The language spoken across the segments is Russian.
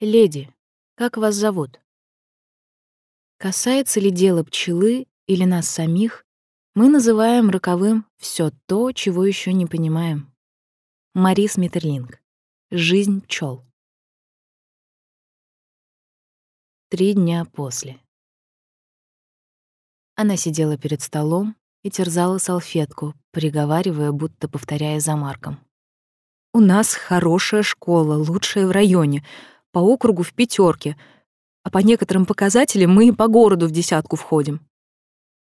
Леди, как вас зовут? Касается ли дело пчелы или нас самих, мы называем роковым все то, чего еще не понимаем. Марис Миттерлинг. Жизнь пчел. Три дня после. Она сидела перед столом и терзала салфетку, приговаривая, будто повторяя за Марком. «У нас хорошая школа, лучшая в районе, по округу в пятерке, а по некоторым показателям мы и по городу в десятку входим».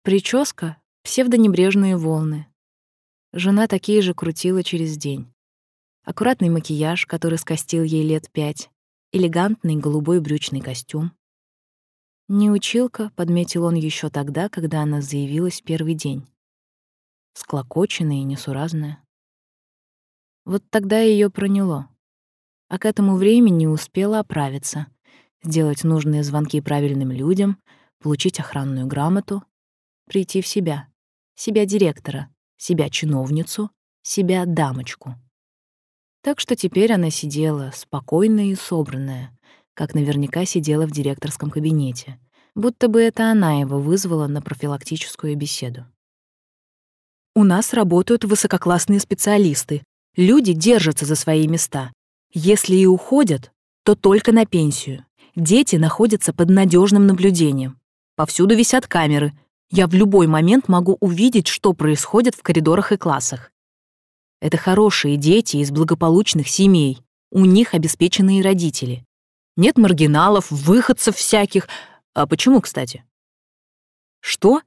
Прическа — псевдонебрежные волны. Жена такие же крутила через день. Аккуратный макияж, который скостил ей лет пять, элегантный голубой брючный костюм. Не училка, подметил он еще тогда, когда она заявилась первый день. Склокоченная и несуразная. Вот тогда ее проняло. А к этому времени успела оправиться, сделать нужные звонки правильным людям, получить охранную грамоту, прийти в себя, себя директора, себя чиновницу, себя дамочку. Так что теперь она сидела спокойная и собранная, как наверняка сидела в директорском кабинете, будто бы это она его вызвала на профилактическую беседу. «У нас работают высококлассные специалисты. Люди держатся за свои места. Если и уходят, то только на пенсию. Дети находятся под надежным наблюдением. Повсюду висят камеры. Я в любой момент могу увидеть, что происходит в коридорах и классах. Это хорошие дети из благополучных семей. У них обеспеченные родители. Нет маргиналов, выходцев всяких. А почему, кстати? Что?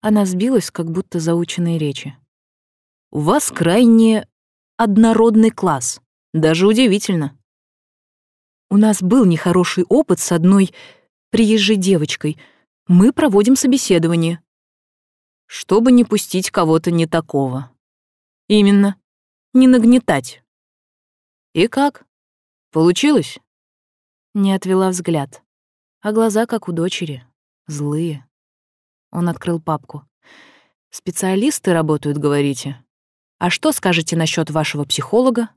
Она сбилась, как будто заученной речи. У вас крайне однородный класс. Даже удивительно. У нас был нехороший опыт с одной приезжей девочкой. Мы проводим собеседование. Чтобы не пустить кого-то не такого. Именно. Не нагнетать. И как? Получилось? Не отвела взгляд. А глаза, как у дочери, злые. Он открыл папку. «Специалисты работают, говорите? А что скажете насчет вашего психолога?»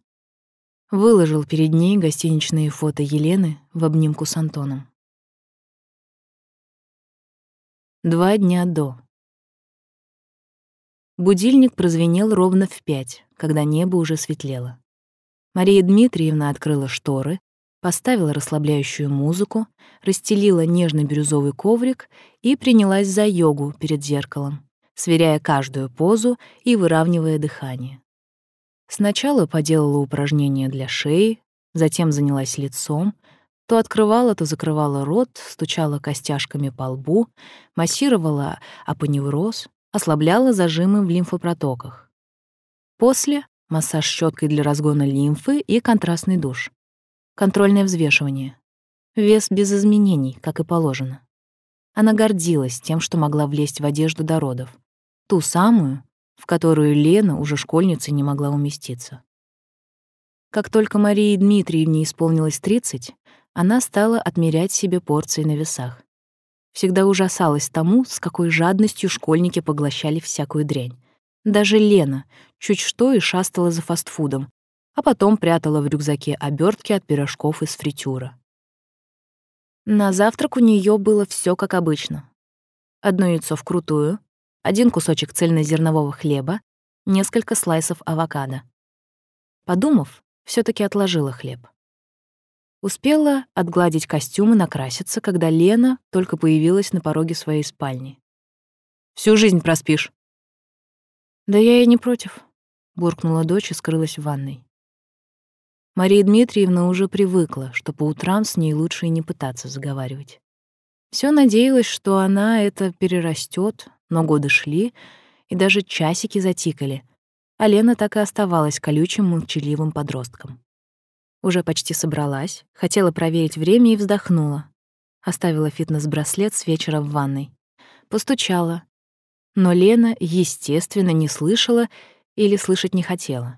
Выложил перед ней гостиничные фото Елены в обнимку с Антоном. Два дня до. Будильник прозвенел ровно в пять, когда небо уже светлело. Мария Дмитриевна открыла шторы, поставила расслабляющую музыку, расстелила нежно-бирюзовый коврик и принялась за йогу перед зеркалом, сверяя каждую позу и выравнивая дыхание. Сначала поделала упражнения для шеи, затем занялась лицом, то открывала, то закрывала рот, стучала костяшками по лбу, массировала апоневроз, ослабляла зажимы в лимфопротоках. После — массаж щеткой для разгона лимфы и контрастный душ. Контрольное взвешивание. Вес без изменений, как и положено. Она гордилась тем, что могла влезть в одежду до родов. Ту самую, в которую Лена уже школьницей не могла уместиться. Как только Марии Дмитриевне исполнилось 30, она стала отмерять себе порции на весах. Всегда ужасалась тому, с какой жадностью школьники поглощали всякую дрянь. Даже Лена чуть что и шастала за фастфудом, а потом прятала в рюкзаке обертки от пирожков из фритюра. На завтрак у нее было все как обычно. Одно яйцо вкрутую, один кусочек цельнозернового хлеба, несколько слайсов авокадо. Подумав, все таки отложила хлеб. Успела отгладить костюм и накраситься, когда Лена только появилась на пороге своей спальни. «Всю жизнь проспишь». «Да я и не против», — буркнула дочь и скрылась в ванной. Мария Дмитриевна уже привыкла, что по утрам с ней лучше и не пытаться заговаривать. Все надеялась, что она это перерастет, но годы шли, и даже часики затикали, а Лена так и оставалась колючим, молчаливым подростком. Уже почти собралась, хотела проверить время и вздохнула. Оставила фитнес-браслет с вечера в ванной. Постучала. Но Лена, естественно, не слышала или слышать не хотела.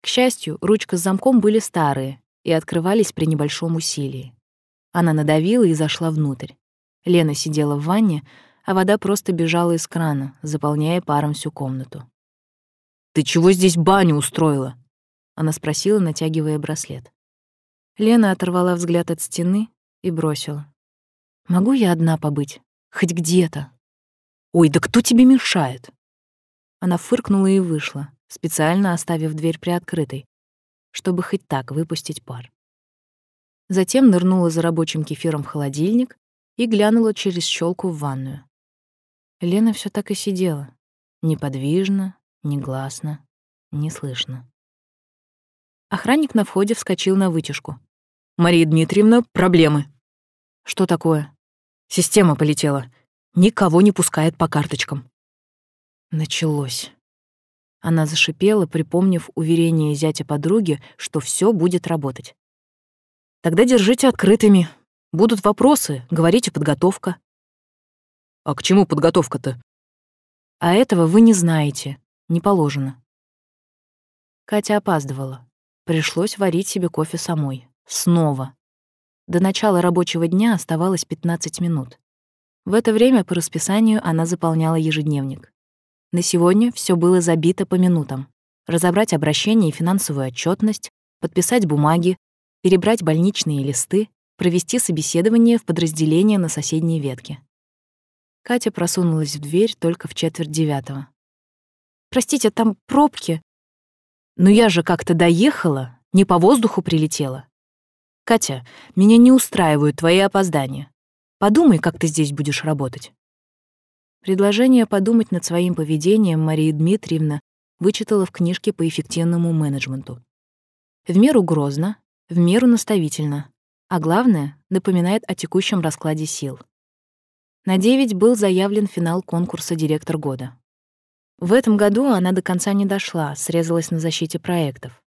К счастью, ручка с замком были старые и открывались при небольшом усилии. Она надавила и зашла внутрь. Лена сидела в ванне, а вода просто бежала из крана, заполняя паром всю комнату. «Ты чего здесь баню устроила?» Она спросила, натягивая браслет. Лена оторвала взгляд от стены и бросила. «Могу я одна побыть? Хоть где-то?» «Ой, да кто тебе мешает?» Она фыркнула и вышла, специально оставив дверь приоткрытой, чтобы хоть так выпустить пар. Затем нырнула за рабочим кефиром в холодильник и глянула через щелку в ванную. Лена все так и сидела, неподвижно, негласно, не слышно. Охранник на входе вскочил на вытяжку. «Мария Дмитриевна, проблемы». «Что такое?» «Система полетела. Никого не пускает по карточкам». Началось. Она зашипела, припомнив уверение зятя подруги, что все будет работать. «Тогда держите открытыми. Будут вопросы, говорите подготовка». «А к чему подготовка-то?» «А этого вы не знаете. Не положено». Катя опаздывала. Пришлось варить себе кофе самой. Снова. До начала рабочего дня оставалось 15 минут. В это время по расписанию она заполняла ежедневник. На сегодня все было забито по минутам. Разобрать обращение и финансовую отчетность, подписать бумаги, перебрать больничные листы, провести собеседование в подразделение на соседней ветке. Катя просунулась в дверь только в четверть девятого. «Простите, там пробки». «Ну я же как-то доехала, не по воздуху прилетела. Катя, меня не устраивают твои опоздания. Подумай, как ты здесь будешь работать». Предложение подумать над своим поведением Мария Дмитриевна вычитала в книжке по эффективному менеджменту. В меру грозно, в меру наставительно, а главное, напоминает о текущем раскладе сил. На 9 был заявлен финал конкурса «Директор года». В этом году она до конца не дошла, срезалась на защите проектов.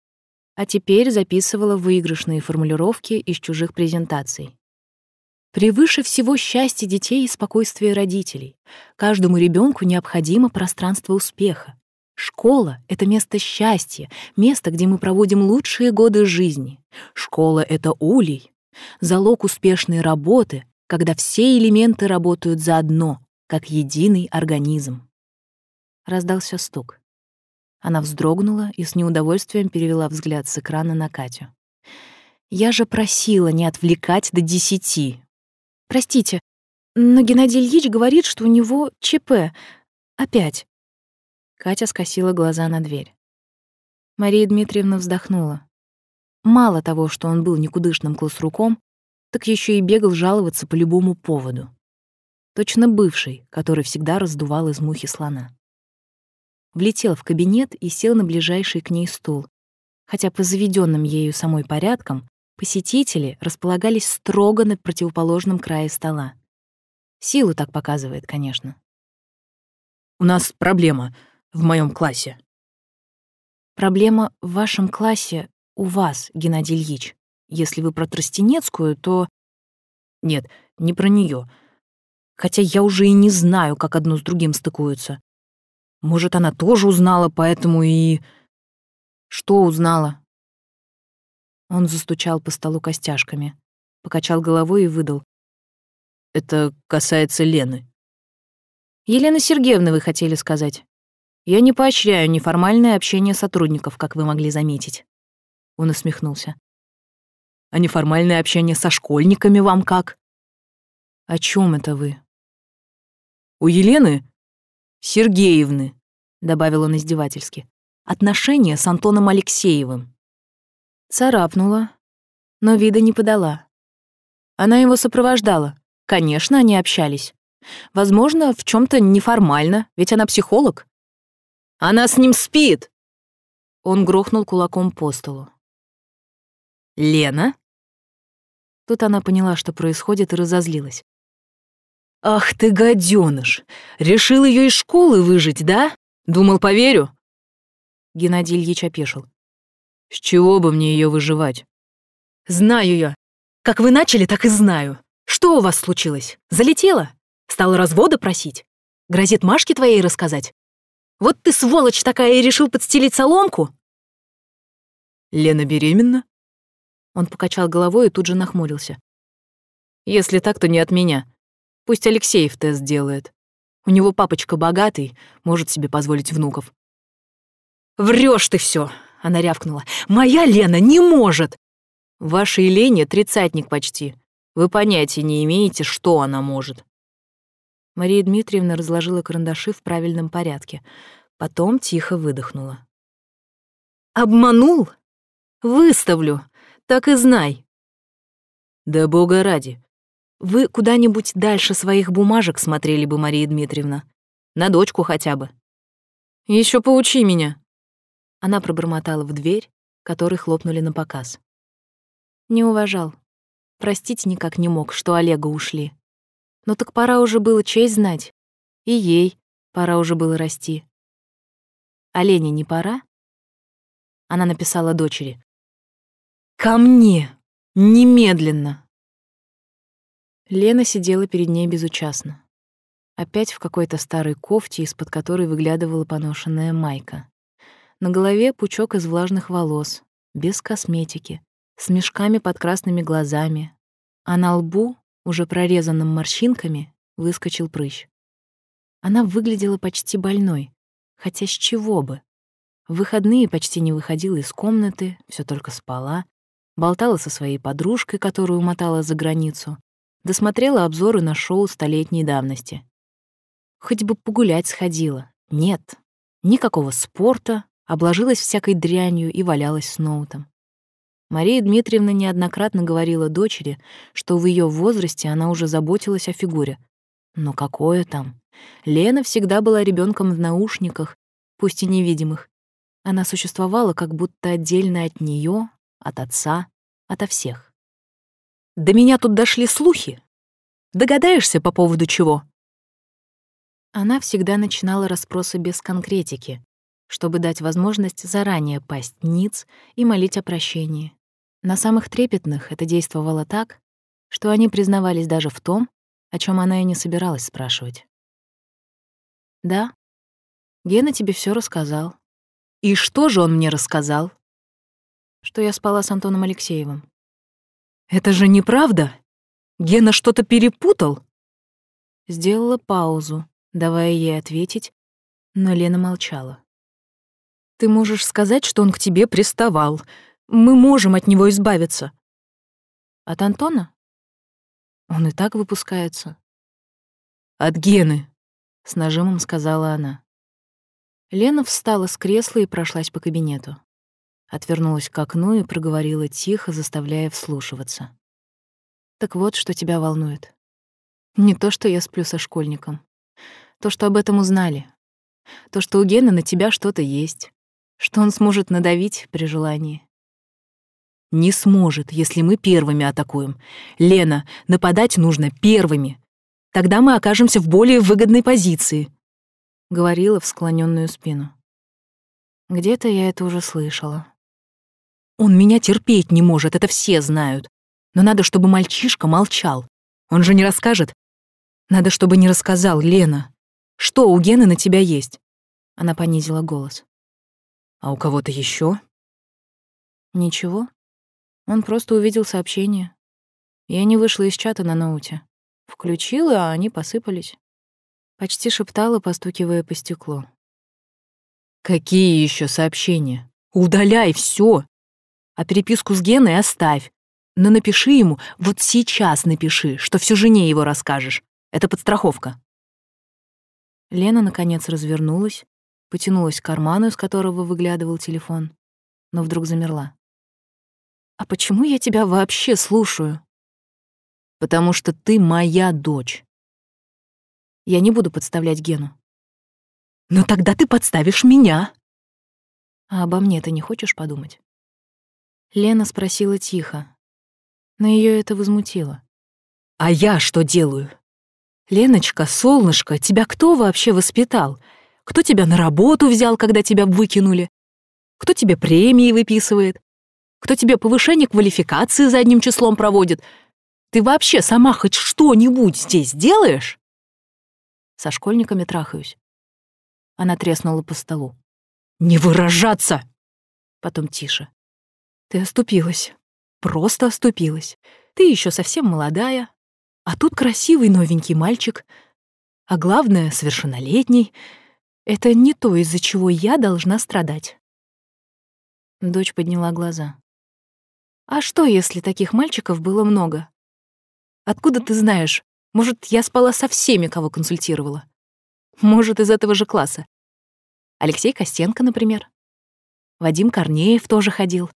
А теперь записывала выигрышные формулировки из чужих презентаций. Превыше всего счастье детей и спокойствие родителей. Каждому ребенку необходимо пространство успеха. Школа — это место счастья, место, где мы проводим лучшие годы жизни. Школа — это улей, залог успешной работы, когда все элементы работают заодно, как единый организм. Раздался стук. Она вздрогнула и с неудовольствием перевела взгляд с экрана на Катю. «Я же просила не отвлекать до десяти», Простите, но Геннадий Ильич говорит, что у него ЧП. Опять. Катя скосила глаза на дверь. Мария Дмитриевна вздохнула. Мало того, что он был никудышным классруком, так еще и бегал жаловаться по любому поводу. Точно бывший, который всегда раздувал из мухи слона. Влетел в кабинет и сел на ближайший к ней стул, хотя по заведенным ею самой порядкам Посетители располагались строго на противоположном крае стола. Силу так показывает, конечно. «У нас проблема в моем классе». «Проблема в вашем классе у вас, Геннадий Ильич. Если вы про Тростенецкую, то...» «Нет, не про нее. Хотя я уже и не знаю, как одно с другим стыкуются. Может, она тоже узнала, поэтому и...» «Что узнала?» Он застучал по столу костяшками, покачал головой и выдал. «Это касается Лены». «Елена Сергеевна, вы хотели сказать. Я не поощряю неформальное общение сотрудников, как вы могли заметить». Он усмехнулся. «А неформальное общение со школьниками вам как?» «О чем это вы?» «У Елены Сергеевны», — добавил он издевательски, «отношения с Антоном Алексеевым. Царапнула, но вида не подала. Она его сопровождала. Конечно, они общались. Возможно, в чем то неформально, ведь она психолог. «Она с ним спит!» Он грохнул кулаком по столу. «Лена?» Тут она поняла, что происходит, и разозлилась. «Ах ты, гаденыш! Решил ее из школы выжить, да? Думал, поверю?» Геннадий Ильич опешил. С чего бы мне ее выживать? Знаю я. Как вы начали, так и знаю. Что у вас случилось? Залетела? Стала развода просить? Грозит Машке твоей рассказать? Вот ты сволочь такая и решил подстелить соломку? Лена беременна? Он покачал головой и тут же нахмурился. Если так, то не от меня. Пусть Алексеев тест делает. У него папочка богатый, может себе позволить внуков. Врешь ты все, она рявкнула. «Моя Лена не может!» Вашей Лене тридцатник почти. Вы понятия не имеете, что она может». Мария Дмитриевна разложила карандаши в правильном порядке. Потом тихо выдохнула. «Обманул? Выставлю. Так и знай». «Да бога ради. Вы куда-нибудь дальше своих бумажек смотрели бы, Мария Дмитриевна. На дочку хотя бы». Еще поучи меня». Она пробормотала в дверь, которой хлопнули на показ. Не уважал. Простить никак не мог, что Олега ушли. Но так пора уже было честь знать. И ей пора уже было расти. А Лене не пора? Она написала дочери. «Ко мне! Немедленно!» Лена сидела перед ней безучастно. Опять в какой-то старой кофте, из-под которой выглядывала поношенная майка. На голове пучок из влажных волос, без косметики, с мешками под красными глазами, а на лбу, уже прорезанным морщинками, выскочил прыщ. Она выглядела почти больной, хотя с чего бы? В выходные почти не выходила из комнаты, все только спала, болтала со своей подружкой, которую мотала за границу, досмотрела обзоры на шоу столетней давности. Хоть бы погулять сходила. Нет. Никакого спорта, обложилась всякой дрянью и валялась с ноутом. Мария Дмитриевна неоднократно говорила дочери, что в ее возрасте она уже заботилась о фигуре. Но какое там? Лена всегда была ребенком в наушниках, пусть и невидимых. Она существовала как будто отдельно от нее, от отца, ото всех. «До меня тут дошли слухи. Догадаешься, по поводу чего?» Она всегда начинала расспросы без конкретики, чтобы дать возможность заранее пасть ниц и молить о прощении. На самых трепетных это действовало так, что они признавались даже в том, о чем она и не собиралась спрашивать. «Да, Гена тебе все рассказал». «И что же он мне рассказал?» «Что я спала с Антоном Алексеевым». «Это же неправда! Гена что-то перепутал?» Сделала паузу, давая ей ответить, но Лена молчала. «Ты можешь сказать, что он к тебе приставал. Мы можем от него избавиться». «От Антона?» «Он и так выпускается». «От Гены», — с нажимом сказала она. Лена встала с кресла и прошлась по кабинету. Отвернулась к окну и проговорила тихо, заставляя вслушиваться. «Так вот, что тебя волнует. Не то, что я сплю со школьником. То, что об этом узнали. То, что у Гены на тебя что-то есть. Что он сможет надавить при желании. Не сможет, если мы первыми атакуем. Лена, нападать нужно первыми. Тогда мы окажемся в более выгодной позиции. Говорила в склоненную спину. Где-то я это уже слышала. Он меня терпеть не может, это все знают. Но надо, чтобы мальчишка молчал. Он же не расскажет. Надо, чтобы не рассказал, Лена. Что у Гены на тебя есть?» Она понизила голос. «А у кого-то еще? «Ничего. Он просто увидел сообщение. Я не вышла из чата на ноуте. Включила, а они посыпались». Почти шептала, постукивая по стеклу. «Какие еще сообщения? Удаляй все! А переписку с Геной оставь. Но напиши ему, вот сейчас напиши, что всю жене его расскажешь. Это подстраховка». Лена, наконец, развернулась, потянулась к карману, из которого выглядывал телефон, но вдруг замерла. «А почему я тебя вообще слушаю?» «Потому что ты моя дочь. Я не буду подставлять Гену». «Но тогда ты подставишь меня!» «А обо мне ты не хочешь подумать?» Лена спросила тихо, но ее это возмутило. «А я что делаю? «Леночка, солнышко, тебя кто вообще воспитал? Кто тебя на работу взял, когда тебя выкинули? Кто тебе премии выписывает? Кто тебе повышение квалификации задним числом проводит? Ты вообще сама хоть что-нибудь здесь делаешь?» Со школьниками трахаюсь. Она треснула по столу. «Не выражаться!» Потом тише. «Ты оступилась. Просто оступилась. Ты еще совсем молодая, а тут красивый новенький мальчик, а главное, совершеннолетний. Это не то, из-за чего я должна страдать. Дочь подняла глаза. А что, если таких мальчиков было много? Откуда ты знаешь? Может, я спала со всеми, кого консультировала? Может, из этого же класса. Алексей Костенко, например. Вадим Корнеев тоже ходил.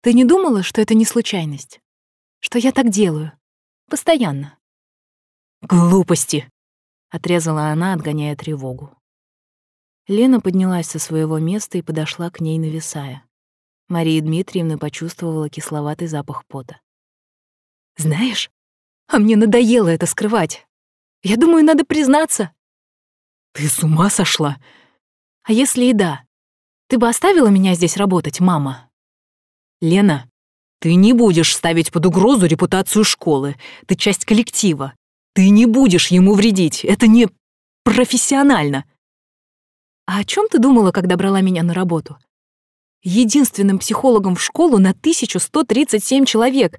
Ты не думала, что это не случайность? Что я так делаю? Постоянно. Глупости, отрезала она, отгоняя тревогу. Лена поднялась со своего места и подошла к ней, нависая. Мария Дмитриевна почувствовала кисловатый запах пота. «Знаешь, а мне надоело это скрывать. Я думаю, надо признаться». «Ты с ума сошла?» «А если и да? Ты бы оставила меня здесь работать, мама?» «Лена, ты не будешь ставить под угрозу репутацию школы. Ты часть коллектива. Ты не будешь ему вредить. Это не профессионально». «А о чем ты думала, когда брала меня на работу?» «Единственным психологом в школу на 1137 человек.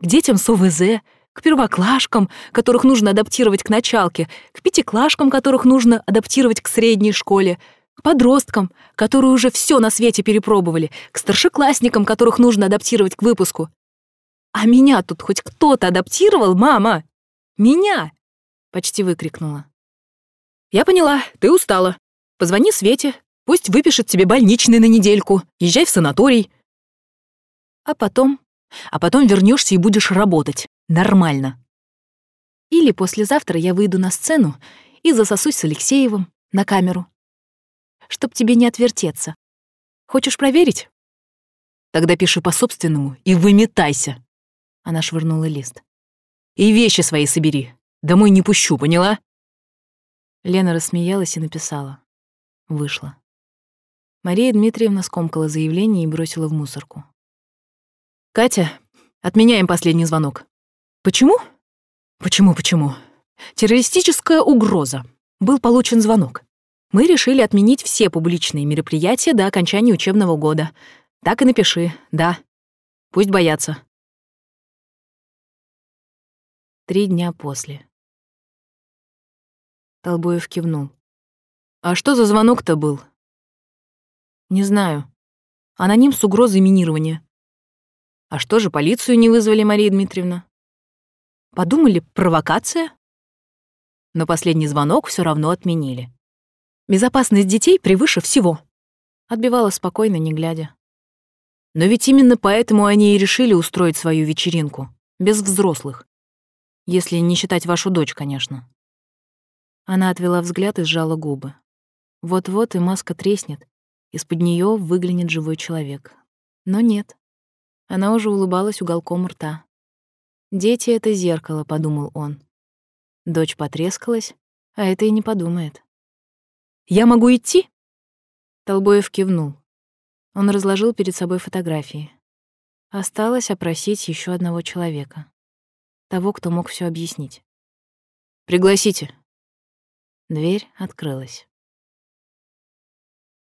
К детям с ОВЗ, к первоклашкам, которых нужно адаптировать к началке, к пятиклашкам, которых нужно адаптировать к средней школе, к подросткам, которые уже все на свете перепробовали, к старшеклассникам, которых нужно адаптировать к выпуску. А меня тут хоть кто-то адаптировал, мама? Меня! Почти выкрикнула. Я поняла, ты устала. Позвони Свете, пусть выпишет тебе больничный на недельку, езжай в санаторий. А потом? А потом вернешься и будешь работать. Нормально. Или послезавтра я выйду на сцену и засосусь с Алексеевым на камеру. Чтоб тебе не отвертеться. Хочешь проверить? Тогда пиши по-собственному и выметайся. Она швырнула лист. И вещи свои собери. Домой не пущу, поняла? Лена рассмеялась и написала. Вышла. Мария Дмитриевна скомкала заявление и бросила в мусорку. «Катя, отменяем последний звонок. Почему? Почему, почему? Террористическая угроза. Был получен звонок. Мы решили отменить все публичные мероприятия до окончания учебного года. Так и напиши, да. Пусть боятся. Три дня после. Толбоев кивнул. «А что за звонок-то был?» «Не знаю. Аноним с угрозой минирования». «А что же полицию не вызвали, Мария Дмитриевна?» Подумали, провокация? Но последний звонок все равно отменили. Безопасность детей превыше всего. Отбивала спокойно, не глядя. Но ведь именно поэтому они и решили устроить свою вечеринку. Без взрослых. Если не считать вашу дочь, конечно. Она отвела взгляд и сжала губы. Вот-вот и маска треснет. Из-под нее выглянет живой человек. Но нет. Она уже улыбалась уголком рта. «Дети — это зеркало», — подумал он. Дочь потрескалась, а это и не подумает. «Я могу идти?» Толбоев кивнул. Он разложил перед собой фотографии. Осталось опросить еще одного человека. Того, кто мог все объяснить. «Пригласите». Дверь открылась.